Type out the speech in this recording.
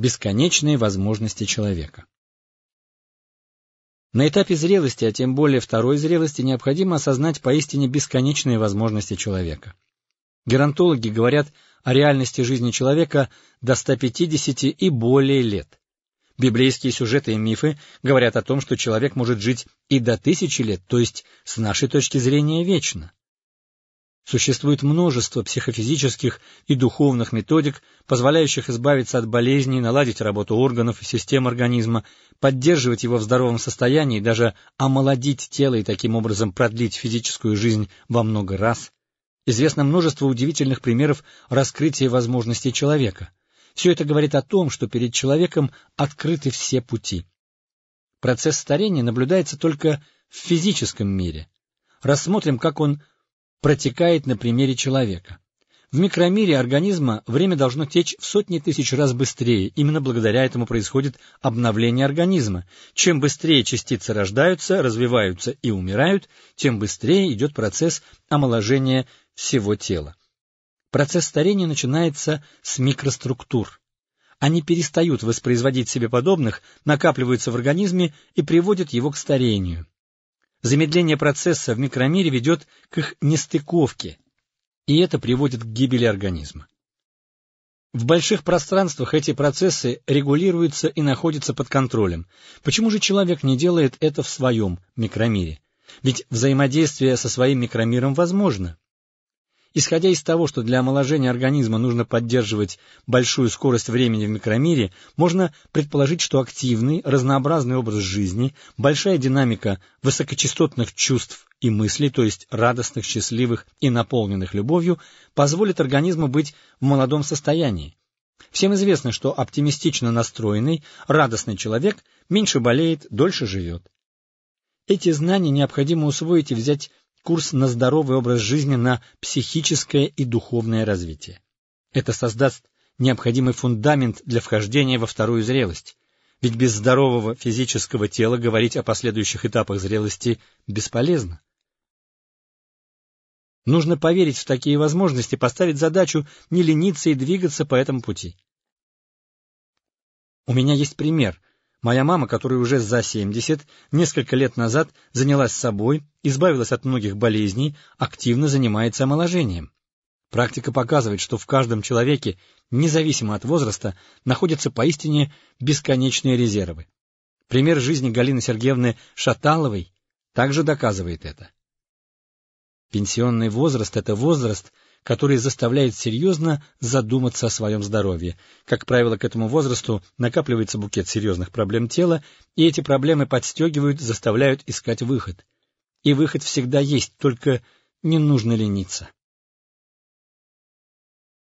Бесконечные возможности человека. На этапе зрелости, а тем более второй зрелости, необходимо осознать поистине бесконечные возможности человека. Геронтологи говорят о реальности жизни человека до 150 и более лет. Библейские сюжеты и мифы говорят о том, что человек может жить и до тысячи лет, то есть с нашей точки зрения вечно. Существует множество психофизических и духовных методик, позволяющих избавиться от болезней, наладить работу органов и систем организма, поддерживать его в здоровом состоянии даже омолодить тело и таким образом продлить физическую жизнь во много раз. Известно множество удивительных примеров раскрытия возможностей человека. Все это говорит о том, что перед человеком открыты все пути. Процесс старения наблюдается только в физическом мире. Рассмотрим, как он протекает на примере человека. В микромире организма время должно течь в сотни тысяч раз быстрее, именно благодаря этому происходит обновление организма. Чем быстрее частицы рождаются, развиваются и умирают, тем быстрее идет процесс омоложения всего тела. Процесс старения начинается с микроструктур. Они перестают воспроизводить себе подобных, накапливаются в организме и приводят его к старению. Замедление процесса в микромире ведет к их нестыковке, и это приводит к гибели организма. В больших пространствах эти процессы регулируются и находятся под контролем. Почему же человек не делает это в своем микромире? Ведь взаимодействие со своим микромиром возможно. Исходя из того, что для омоложения организма нужно поддерживать большую скорость времени в микромире, можно предположить, что активный, разнообразный образ жизни, большая динамика высокочастотных чувств и мыслей, то есть радостных, счастливых и наполненных любовью, позволит организму быть в молодом состоянии. Всем известно, что оптимистично настроенный, радостный человек меньше болеет, дольше живет. Эти знания необходимо усвоить и взять курс на здоровый образ жизни, на психическое и духовное развитие. Это создаст необходимый фундамент для вхождения во вторую зрелость, ведь без здорового физического тела говорить о последующих этапах зрелости бесполезно. Нужно поверить в такие возможности, поставить задачу не лениться и двигаться по этому пути. У меня есть пример, Моя мама, которая уже за 70, несколько лет назад занялась собой, избавилась от многих болезней, активно занимается омоложением. Практика показывает, что в каждом человеке, независимо от возраста, находятся поистине бесконечные резервы. Пример жизни Галины Сергеевны Шаталовой также доказывает это. Пенсионный возраст — это возраст, который заставляет серьезно задуматься о своем здоровье. Как правило, к этому возрасту накапливается букет серьезных проблем тела, и эти проблемы подстегивают, заставляют искать выход. И выход всегда есть, только не нужно лениться.